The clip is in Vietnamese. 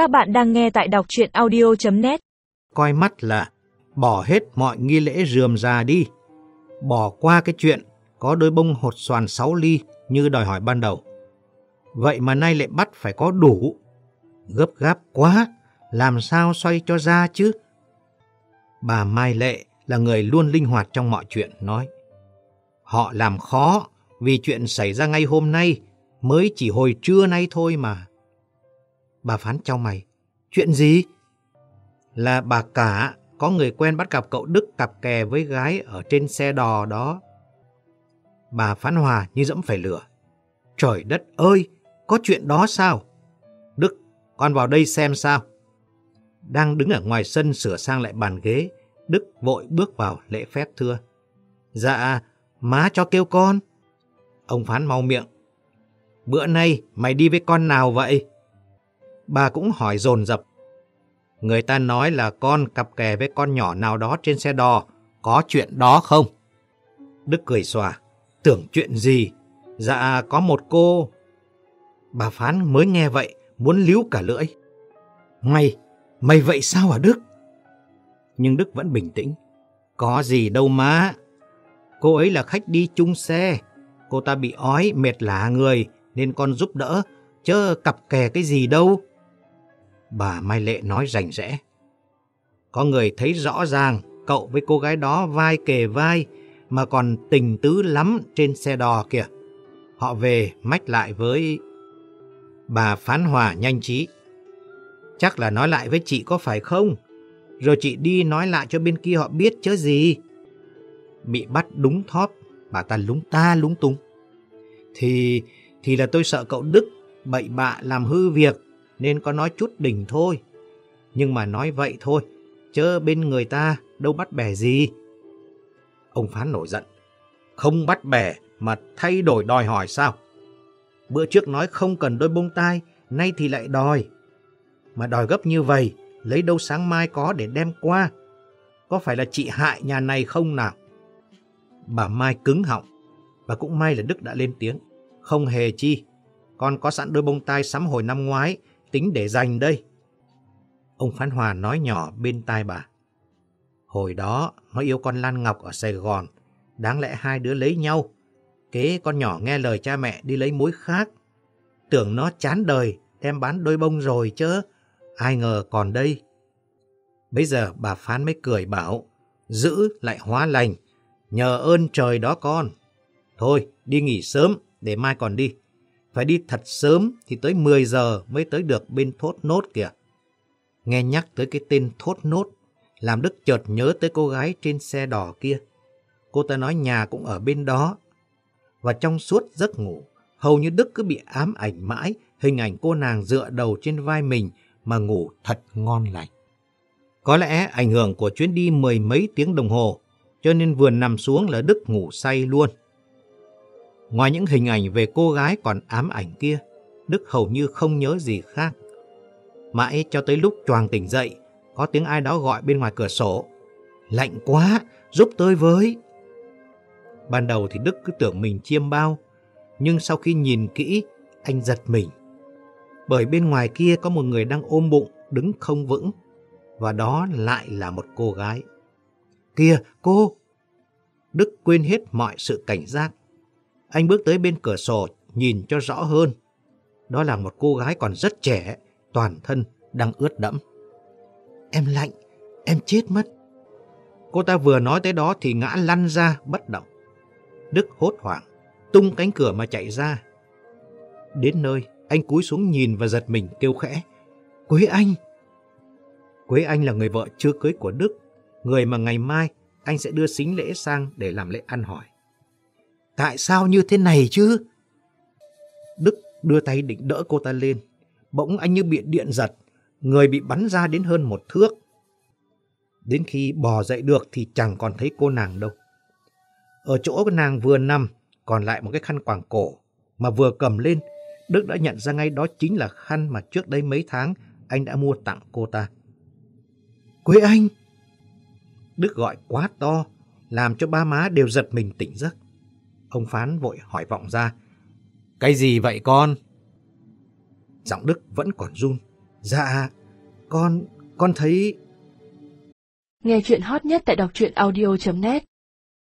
Các bạn đang nghe tại đọc chuyện audio.net Coi mắt là bỏ hết mọi nghi lễ rườm rà đi. Bỏ qua cái chuyện có đôi bông hột xoàn 6 ly như đòi hỏi ban đầu. Vậy mà nay lại bắt phải có đủ. Gấp gáp quá, làm sao xoay cho ra chứ? Bà Mai Lệ là người luôn linh hoạt trong mọi chuyện, nói. Họ làm khó vì chuyện xảy ra ngay hôm nay, mới chỉ hồi trưa nay thôi mà. Bà phán cho mày, chuyện gì? Là bà cả có người quen bắt gặp cậu Đức cặp kè với gái ở trên xe đò đó. Bà phán hòa như dẫm phải lửa. Trời đất ơi, có chuyện đó sao? Đức, con vào đây xem sao. Đang đứng ở ngoài sân sửa sang lại bàn ghế, Đức vội bước vào lễ phép thưa. Dạ, má cho kêu con. Ông phán mau miệng. Bữa nay mày đi với con nào vậy? Bà cũng hỏi dồn dập. Người ta nói là con cặp kè với con nhỏ nào đó trên xe đò. Có chuyện đó không? Đức cười xòa. Tưởng chuyện gì? Dạ có một cô. Bà Phán mới nghe vậy, muốn líu cả lưỡi. Mày, mày vậy sao hả Đức? Nhưng Đức vẫn bình tĩnh. Có gì đâu má. Cô ấy là khách đi chung xe. Cô ta bị ói, mệt lả người, nên con giúp đỡ. Chớ cặp kè cái gì đâu. Bà Mai Lệ nói rành rẽ. Có người thấy rõ ràng cậu với cô gái đó vai kề vai mà còn tình tứ lắm trên xe đò kìa. Họ về mách lại với... Bà Phán Hòa nhanh trí. Chắc là nói lại với chị có phải không? Rồi chị đi nói lại cho bên kia họ biết chứ gì. Bị bắt đúng thóp, bà ta lúng ta lúng túng. Thì, thì là tôi sợ cậu Đức bậy bạ làm hư việc nên có nói chút đỉnh thôi. Nhưng mà nói vậy thôi, chớ bên người ta đâu bắt bẻ gì. Ông Phán nổi giận. Không bắt bẻ mà thay đổi đòi hỏi sao? Bữa trước nói không cần đôi bông tai, nay thì lại đòi. Mà đòi gấp như vậy, lấy đâu sáng mai có để đem qua? Có phải là chị hại nhà này không nào? Bà Mai cứng họng, và cũng may là Đức đã lên tiếng. Không hề chi, con có sẵn đôi bông tai sắm hồi năm ngoái, tính để dành đây. Ông Phán Hòa nói nhỏ bên tai bà. Hồi đó, nó yêu con Lan Ngọc ở Sài Gòn. Đáng lẽ hai đứa lấy nhau. Kế con nhỏ nghe lời cha mẹ đi lấy mối khác. Tưởng nó chán đời, đem bán đôi bông rồi chứ. Ai ngờ còn đây. Bây giờ bà Phán mới cười bảo, giữ lại hóa lành. Nhờ ơn trời đó con. Thôi, đi nghỉ sớm, để mai còn đi. Phải đi thật sớm thì tới 10 giờ mới tới được bên thốt nốt kìa. Nghe nhắc tới cái tên thốt nốt, làm Đức chợt nhớ tới cô gái trên xe đỏ kia. Cô ta nói nhà cũng ở bên đó. Và trong suốt giấc ngủ, hầu như Đức cứ bị ám ảnh mãi hình ảnh cô nàng dựa đầu trên vai mình mà ngủ thật ngon lành. Có lẽ ảnh hưởng của chuyến đi mười mấy tiếng đồng hồ, cho nên vừa nằm xuống là Đức ngủ say luôn. Ngoài những hình ảnh về cô gái còn ám ảnh kia, Đức hầu như không nhớ gì khác. Mãi cho tới lúc choàng tỉnh dậy, có tiếng ai đó gọi bên ngoài cửa sổ. Lạnh quá, giúp tôi với. Ban đầu thì Đức cứ tưởng mình chiêm bao, nhưng sau khi nhìn kỹ, anh giật mình. Bởi bên ngoài kia có một người đang ôm bụng, đứng không vững, và đó lại là một cô gái. Kìa, cô! Đức quên hết mọi sự cảnh giác. Anh bước tới bên cửa sổ, nhìn cho rõ hơn. Đó là một cô gái còn rất trẻ, toàn thân đang ướt đẫm. Em lạnh, em chết mất. Cô ta vừa nói tới đó thì ngã lăn ra bất động. Đức hốt hoảng, tung cánh cửa mà chạy ra. Đến nơi, anh cúi xuống nhìn và giật mình kêu khẽ. Quế Anh! Quế Anh là người vợ chưa cưới của Đức, người mà ngày mai anh sẽ đưa xính lễ sang để làm lễ ăn hỏi. Tại sao như thế này chứ? Đức đưa tay định đỡ cô ta lên. Bỗng anh như bị điện giật, người bị bắn ra đến hơn một thước. Đến khi bò dậy được thì chẳng còn thấy cô nàng đâu. Ở chỗ nàng vừa nằm, còn lại một cái khăn quàng cổ, mà vừa cầm lên, Đức đã nhận ra ngay đó chính là khăn mà trước đây mấy tháng anh đã mua tặng cô ta. Quế Anh! Đức gọi quá to, làm cho ba má đều giật mình tỉnh giấc. Ông Phán vội hỏi vọng ra. Cái gì vậy con? Giọng Đức vẫn còn run. Dạ, con, con thấy... Nghe chuyện hot nhất tại đọc truyện audio.net